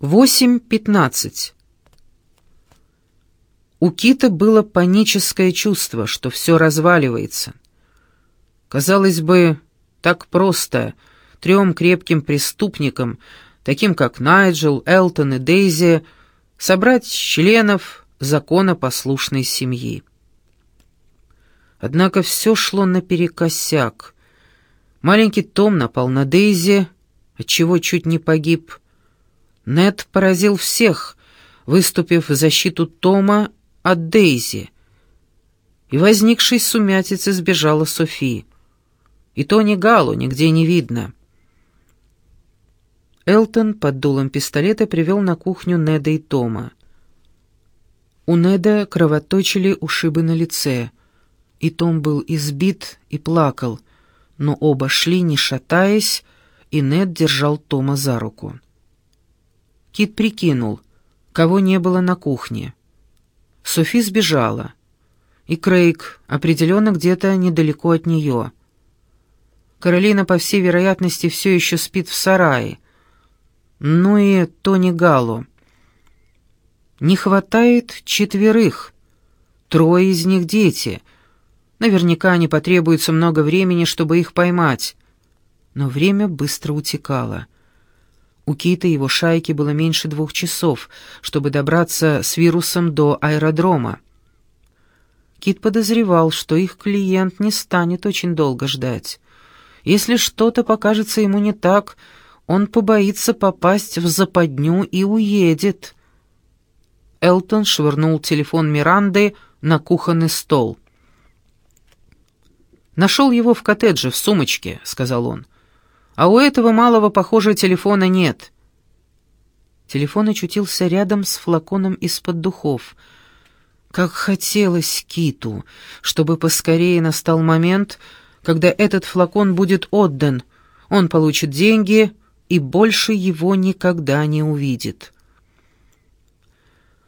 8.15. У Кита было паническое чувство, что все разваливается. Казалось бы, так просто трем крепким преступникам, таким как Найджел, Элтон и Дейзи, собрать членов законопослушной семьи. Однако все шло наперекосяк. Маленький Том напал на Дейзи, отчего чуть не погиб, Нед поразил всех, выступив в защиту Тома от Дейзи. И возникшей сумятицы сбежала Софи. И Тони Галу нигде не видно. Элтон под дулом пистолета привел на кухню Неда и Тома. У Неда кровоточили ушибы на лице, и Том был избит и плакал, но оба шли, не шатаясь, и Нед держал Тома за руку. Кит прикинул, кого не было на кухне. Софи сбежала, и Крейг определенно где-то недалеко от нее. Каролина, по всей вероятности, все еще спит в сарае. Ну и Тони Галло. Не хватает четверых. Трое из них дети. Наверняка не потребуется много времени, чтобы их поймать. Но время быстро утекало. У Кита и его шайки было меньше двух часов, чтобы добраться с вирусом до аэродрома. Кит подозревал, что их клиент не станет очень долго ждать. Если что-то покажется ему не так, он побоится попасть в западню и уедет. Элтон швырнул телефон Миранды на кухонный стол. «Нашел его в коттедже, в сумочке», — сказал он. А у этого малого, похоже, телефона нет. Телефон очутился рядом с флаконом из-под духов. Как хотелось Киту, чтобы поскорее настал момент, когда этот флакон будет отдан, он получит деньги и больше его никогда не увидит.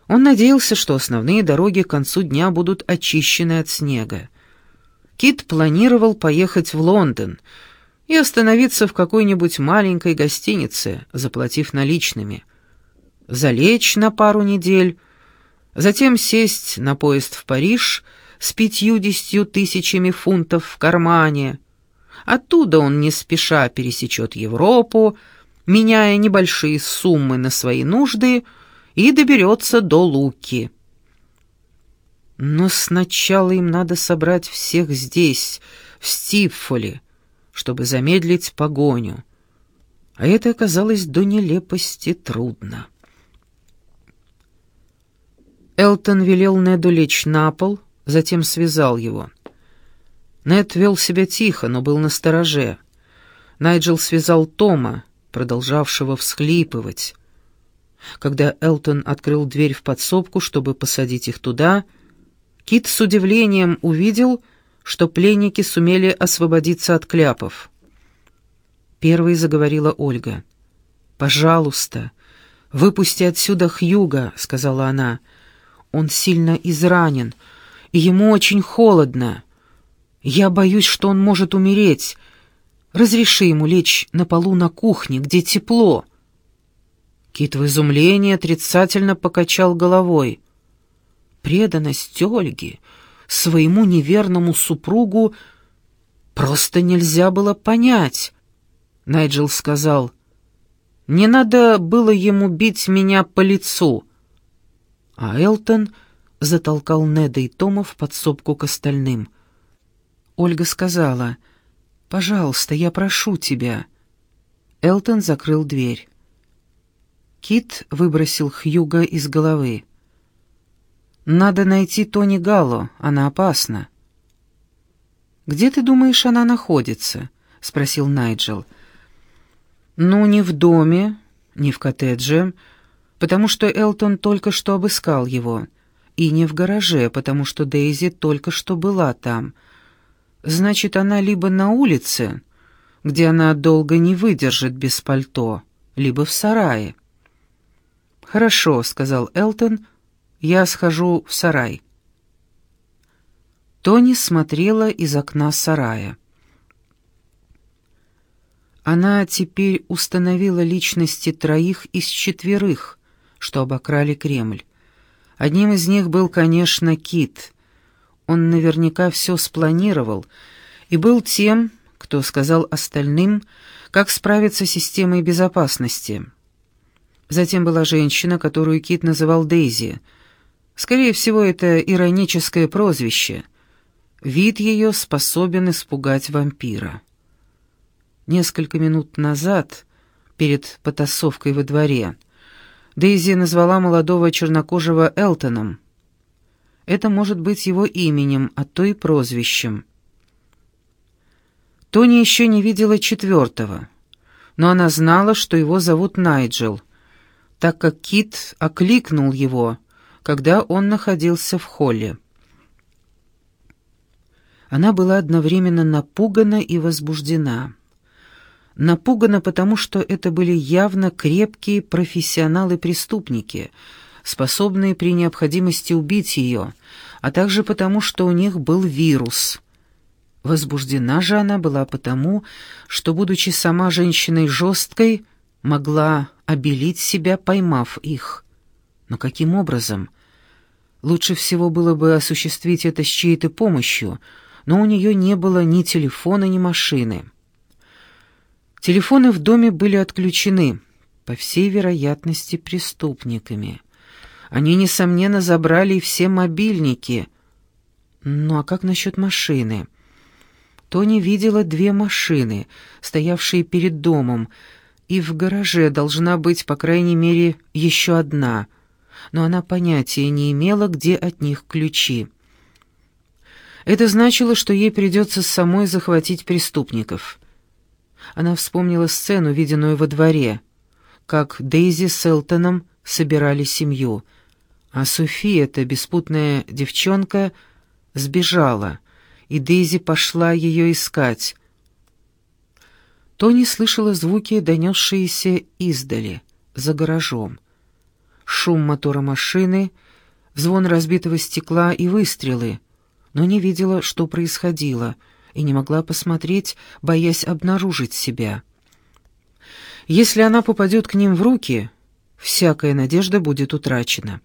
Он надеялся, что основные дороги к концу дня будут очищены от снега. Кит планировал поехать в Лондон — и остановиться в какой-нибудь маленькой гостинице, заплатив наличными. Залечь на пару недель, затем сесть на поезд в Париж с пятьюдесятью тысячами фунтов в кармане. Оттуда он не спеша пересечет Европу, меняя небольшие суммы на свои нужды, и доберется до Луки. Но сначала им надо собрать всех здесь, в Стипфоле, чтобы замедлить погоню. А это оказалось до нелепости трудно. Элтон велел Неду лечь на пол, затем связал его. Нед вел себя тихо, но был на стороже. Найджел связал Тома, продолжавшего всхлипывать. Когда Элтон открыл дверь в подсобку, чтобы посадить их туда, Кит с удивлением увидел, что пленники сумели освободиться от кляпов. Первой заговорила Ольга. «Пожалуйста, выпусти отсюда Хьюга», — сказала она. «Он сильно изранен, и ему очень холодно. Я боюсь, что он может умереть. Разреши ему лечь на полу на кухне, где тепло». Кит в изумлении отрицательно покачал головой. Преданность Ольги своему неверному супругу просто нельзя было понять. Найджел сказал, «Не надо было ему бить меня по лицу». А Элтон затолкал Неда и Тома в подсобку к остальным. Ольга сказала, «Пожалуйста, я прошу тебя». Элтон закрыл дверь. Кит выбросил Хьюга из головы. «Надо найти Тони Галло, она опасна». «Где ты думаешь, она находится?» — спросил Найджел. «Ну, не в доме, не в коттедже, потому что Элтон только что обыскал его, и не в гараже, потому что Дейзи только что была там. Значит, она либо на улице, где она долго не выдержит без пальто, либо в сарае». «Хорошо», — сказал Элтон, — я схожу в сарай». Тони смотрела из окна сарая. Она теперь установила личности троих из четверых, что обокрали Кремль. Одним из них был, конечно, Кит. Он наверняка все спланировал и был тем, кто сказал остальным, как справиться с системой безопасности. Затем была женщина, которую Кит называл Дейзи. Скорее всего, это ироническое прозвище. Вид ее способен испугать вампира. Несколько минут назад, перед потасовкой во дворе, Дейзи назвала молодого чернокожего Элтоном. Это может быть его именем, а то и прозвищем. Тони еще не видела четвертого, но она знала, что его зовут Найджел, так как Кит окликнул его, когда он находился в холле. Она была одновременно напугана и возбуждена. Напугана, потому что это были явно крепкие профессионалы-преступники, способные при необходимости убить ее, а также потому, что у них был вирус. Возбуждена же она была потому, что, будучи сама женщиной жесткой, могла обелить себя, поймав их. Но каким образом? Лучше всего было бы осуществить это с чьей-то помощью, но у нее не было ни телефона, ни машины. Телефоны в доме были отключены, по всей вероятности, преступниками. Они, несомненно, забрали все мобильники. Ну а как насчет машины? Тони видела две машины, стоявшие перед домом, и в гараже должна быть, по крайней мере, еще одна, но она понятия не имела, где от них ключи. Это значило, что ей придется самой захватить преступников. Она вспомнила сцену, виденную во дворе, как Дейзи с Элтоном собирали семью, а София, эта беспутная девчонка, сбежала, и Дейзи пошла ее искать. Тони слышала звуки, донесшиеся издали, за гаражом. Шум мотора машины, звон разбитого стекла и выстрелы, но не видела, что происходило — и не могла посмотреть, боясь обнаружить себя. Если она попадет к ним в руки, всякая надежда будет утрачена.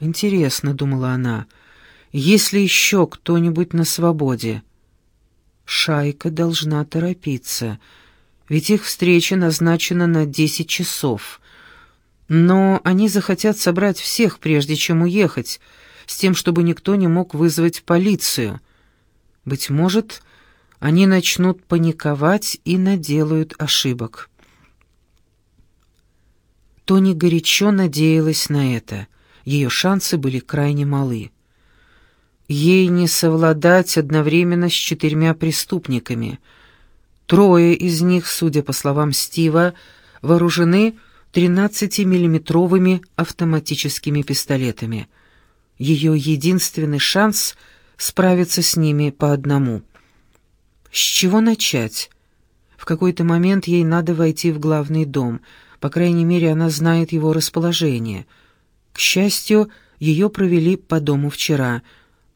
«Интересно», — думала она, — «есть ли еще кто-нибудь на свободе?» Шайка должна торопиться, ведь их встреча назначена на десять часов. Но они захотят собрать всех, прежде чем уехать, с тем, чтобы никто не мог вызвать полицию. Быть может, они начнут паниковать и наделают ошибок. Тони горячо надеялась на это. Ее шансы были крайне малы. Ей не совладать одновременно с четырьмя преступниками. Трое из них, судя по словам Стива, вооружены 13-миллиметровыми автоматическими пистолетами. Ее единственный шанс — справиться с ними по одному — с чего начать? В какой-то момент ей надо войти в главный дом. По крайней мере, она знает его расположение. К счастью, ее провели по дому вчера.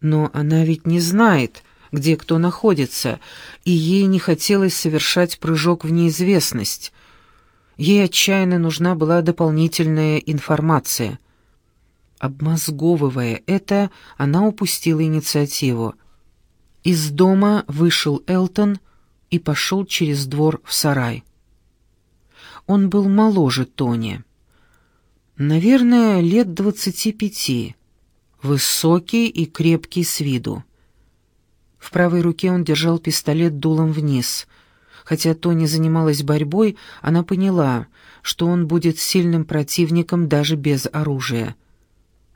Но она ведь не знает, где кто находится, и ей не хотелось совершать прыжок в неизвестность. Ей отчаянно нужна была дополнительная информация. Обмозговывая это, она упустила инициативу. Из дома вышел Элтон и пошел через двор в сарай. Он был моложе Тони. Наверное, лет двадцати пяти. Высокий и крепкий с виду. В правой руке он держал пистолет дулом вниз. Хотя Тони занималась борьбой, она поняла, что он будет сильным противником даже без оружия.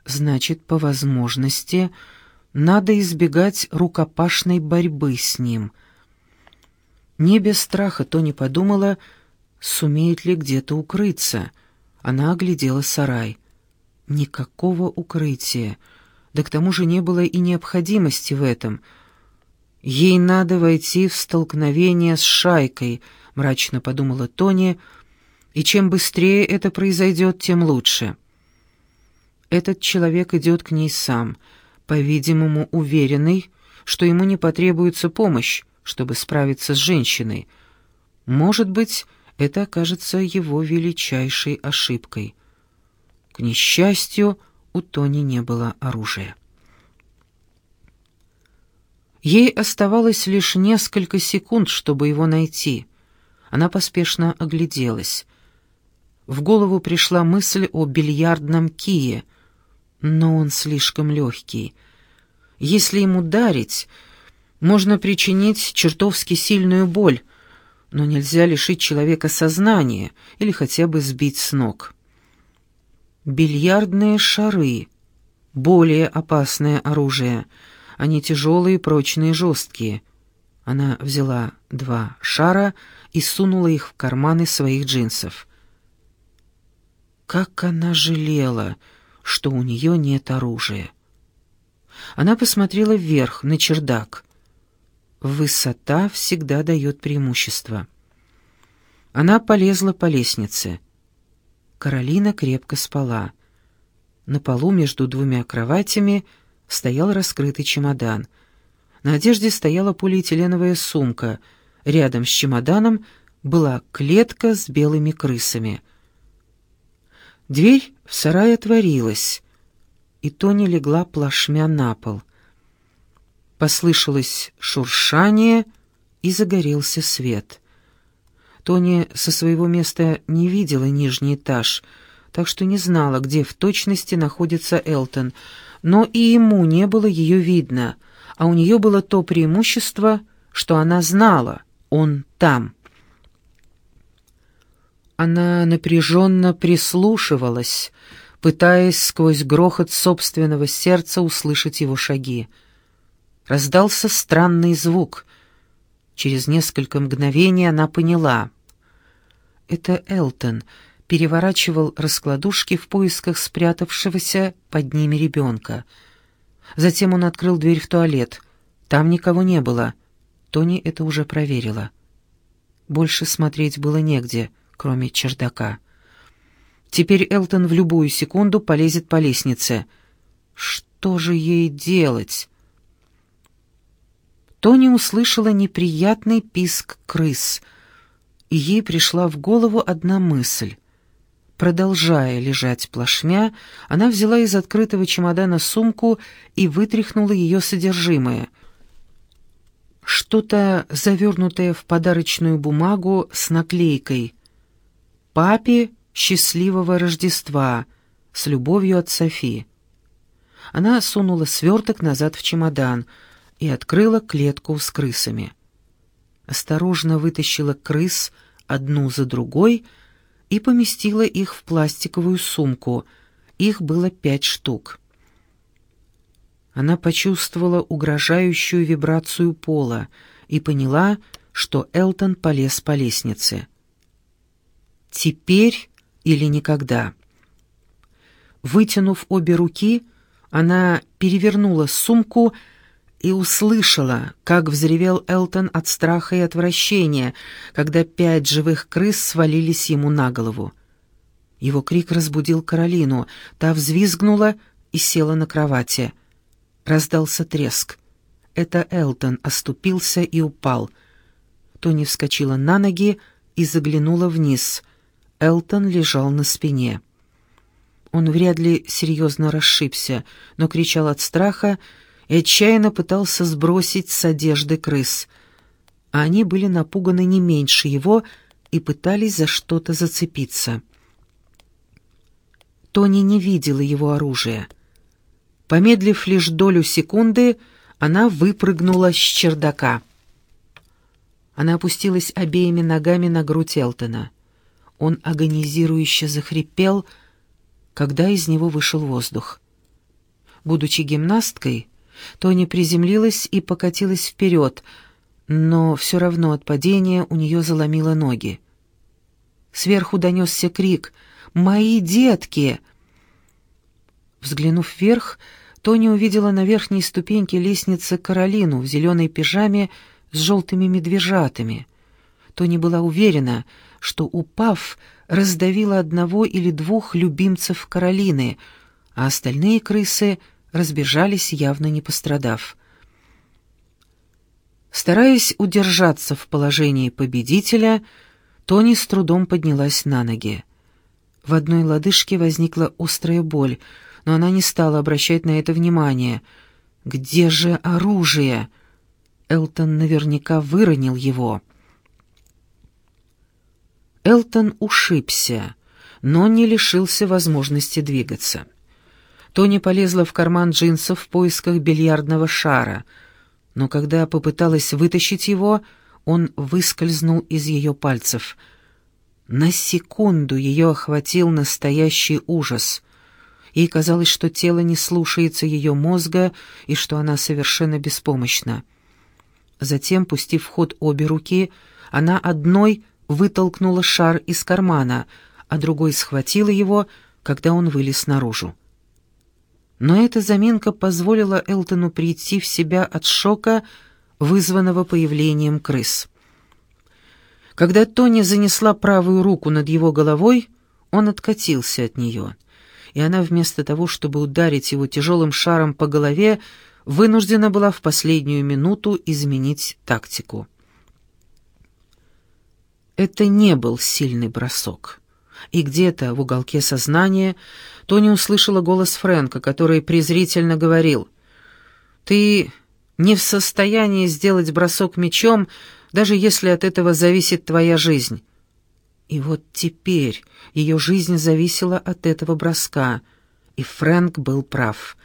Значит, по возможности надо избегать рукопашной борьбы с ним. Не без страха Тони подумала, сумеет ли где-то укрыться. Она оглядела сарай. Никакого укрытия. Да к тому же не было и необходимости в этом. Ей надо войти в столкновение с шайкой, мрачно подумала Тони, и чем быстрее это произойдет, тем лучше. Этот человек идет к ней сам — по-видимому, уверенный, что ему не потребуется помощь, чтобы справиться с женщиной. Может быть, это окажется его величайшей ошибкой. К несчастью, у Тони не было оружия. Ей оставалось лишь несколько секунд, чтобы его найти. Она поспешно огляделась. В голову пришла мысль о бильярдном кие, но он слишком легкий. Если ему ударить, можно причинить чертовски сильную боль, но нельзя лишить человека сознания или хотя бы сбить с ног. Бильярдные шары — более опасное оружие — они тяжелые, прочные, жесткие. Она взяла два шара и сунула их в карманы своих джинсов. Как она жалела, что у нее нет оружия. Она посмотрела вверх, на чердак. Высота всегда дает преимущество. Она полезла по лестнице. Каролина крепко спала. На полу между двумя кроватями — стоял раскрытый чемодан. На одежде стояла полиэтиленовая сумка. Рядом с чемоданом была клетка с белыми крысами. Дверь в сарай отворилась, и Тони легла плашмя на пол. Послышалось шуршание, и загорелся свет. Тони со своего места не видела нижний этаж, так что не знала, где в точности находится Элтон — но и ему не было ее видно, а у нее было то преимущество, что она знала, он там. Она напряженно прислушивалась, пытаясь сквозь грохот собственного сердца услышать его шаги. Раздался странный звук. Через несколько мгновений она поняла. Это Элтон — переворачивал раскладушки в поисках спрятавшегося под ними ребенка. Затем он открыл дверь в туалет. Там никого не было. Тони это уже проверила. Больше смотреть было негде, кроме чердака. Теперь Элтон в любую секунду полезет по лестнице. Что же ей делать? Тони услышала неприятный писк крыс, и ей пришла в голову одна мысль — Продолжая лежать плашмя, она взяла из открытого чемодана сумку и вытряхнула ее содержимое. Что-то завернутое в подарочную бумагу с наклейкой «Папе счастливого Рождества» с любовью от Софи. Она сунула сверток назад в чемодан и открыла клетку с крысами. Осторожно вытащила крыс одну за другой — и поместила их в пластиковую сумку. Их было пять штук. Она почувствовала угрожающую вибрацию пола и поняла, что Элтон полез по лестнице. Теперь или никогда. Вытянув обе руки, она перевернула сумку и услышала, как взревел Элтон от страха и отвращения, когда пять живых крыс свалились ему на голову. Его крик разбудил Каролину, та взвизгнула и села на кровати. Раздался треск. Это Элтон оступился и упал. Тони вскочила на ноги и заглянула вниз. Элтон лежал на спине. Он вряд ли серьезно расшибся, но кричал от страха, и отчаянно пытался сбросить с одежды крыс. А они были напуганы не меньше его и пытались за что-то зацепиться. Тони не видела его оружия. Помедлив лишь долю секунды, она выпрыгнула с чердака. Она опустилась обеими ногами на грудь Элтона. Он агонизирующе захрипел, когда из него вышел воздух. Будучи гимнасткой, Тони приземлилась и покатилась вперед, но все равно от падения у нее заломило ноги. Сверху донесся крик «Мои детки!». Взглянув вверх, Тони увидела на верхней ступеньке лестницы Каролину в зеленой пижаме с желтыми медвежатами. Тони была уверена, что, упав, раздавила одного или двух любимцев Каролины, а остальные крысы — разбежались, явно не пострадав. Стараясь удержаться в положении победителя, Тони с трудом поднялась на ноги. В одной лодыжке возникла острая боль, но она не стала обращать на это внимание. «Где же оружие?» Элтон наверняка выронил его. Элтон ушибся, но не лишился возможности двигаться. Тони полезла в карман джинсов в поисках бильярдного шара, но когда попыталась вытащить его, он выскользнул из ее пальцев. На секунду ее охватил настоящий ужас. Ей казалось, что тело не слушается ее мозга и что она совершенно беспомощна. Затем, пустив в ход обе руки, она одной вытолкнула шар из кармана, а другой схватила его, когда он вылез наружу. Но эта заминка позволила Элтону прийти в себя от шока, вызванного появлением крыс. Когда Тони занесла правую руку над его головой, он откатился от нее, и она вместо того, чтобы ударить его тяжелым шаром по голове, вынуждена была в последнюю минуту изменить тактику. Это не был сильный бросок. И где-то в уголке сознания Тони услышала голос Фрэнка, который презрительно говорил, «Ты не в состоянии сделать бросок мечом, даже если от этого зависит твоя жизнь». И вот теперь ее жизнь зависела от этого броска, и Фрэнк был прав.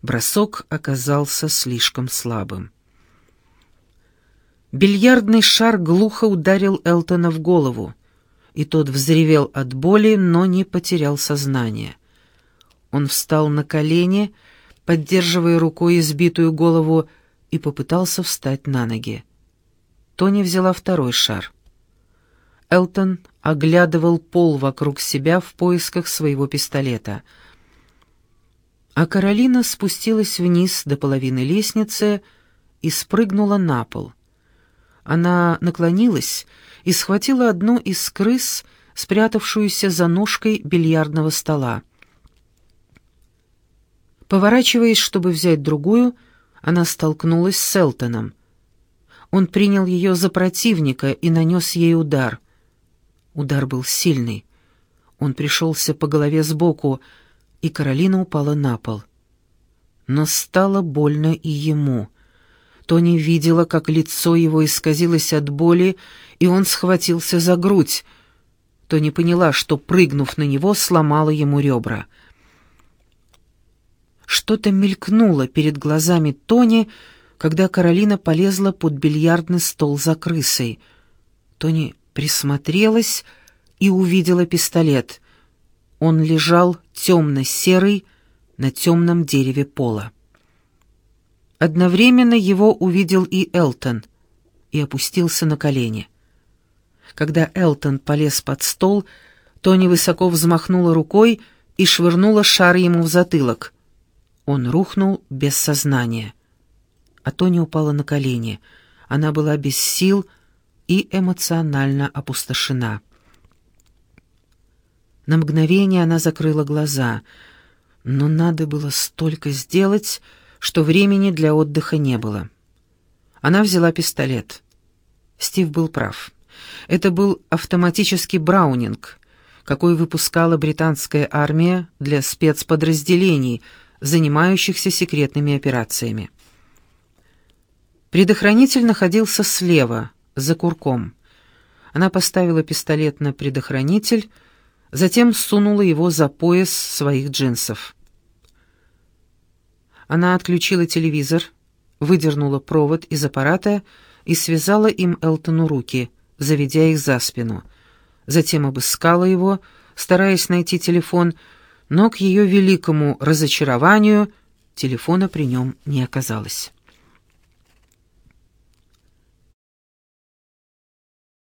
Бросок оказался слишком слабым. Бильярдный шар глухо ударил Элтона в голову, и тот взревел от боли, но не потерял сознание. Он встал на колени, поддерживая рукой избитую голову, и попытался встать на ноги. Тони взяла второй шар. Элтон оглядывал пол вокруг себя в поисках своего пистолета. А Каролина спустилась вниз до половины лестницы и спрыгнула на пол — она наклонилась и схватила одну из крыс, спрятавшуюся за ножкой бильярдного стола. Поворачиваясь, чтобы взять другую, она столкнулась с Селтоном. Он принял ее за противника и нанес ей удар. Удар был сильный. Он пришелся по голове сбоку, и Каролина упала на пол. Но стало больно и ему — Тони видела, как лицо его исказилось от боли, и он схватился за грудь. Тони поняла, что, прыгнув на него, сломала ему ребра. Что-то мелькнуло перед глазами Тони, когда Каролина полезла под бильярдный стол за крысой. Тони присмотрелась и увидела пистолет. Он лежал темно-серый на темном дереве пола. Одновременно его увидел и Элтон и опустился на колени. Когда Элтон полез под стол, Тони высоко взмахнула рукой и швырнула шар ему в затылок. Он рухнул без сознания. А Тони упала на колени. Она была без сил и эмоционально опустошена. На мгновение она закрыла глаза, но надо было столько сделать, что времени для отдыха не было. Она взяла пистолет. Стив был прав. Это был автоматический браунинг, какой выпускала британская армия для спецподразделений, занимающихся секретными операциями. Предохранитель находился слева, за курком. Она поставила пистолет на предохранитель, затем сунула его за пояс своих джинсов. Она отключила телевизор, выдернула провод из аппарата и связала им Элтону руки, заведя их за спину. Затем обыскала его, стараясь найти телефон, но к ее великому разочарованию телефона при нем не оказалось.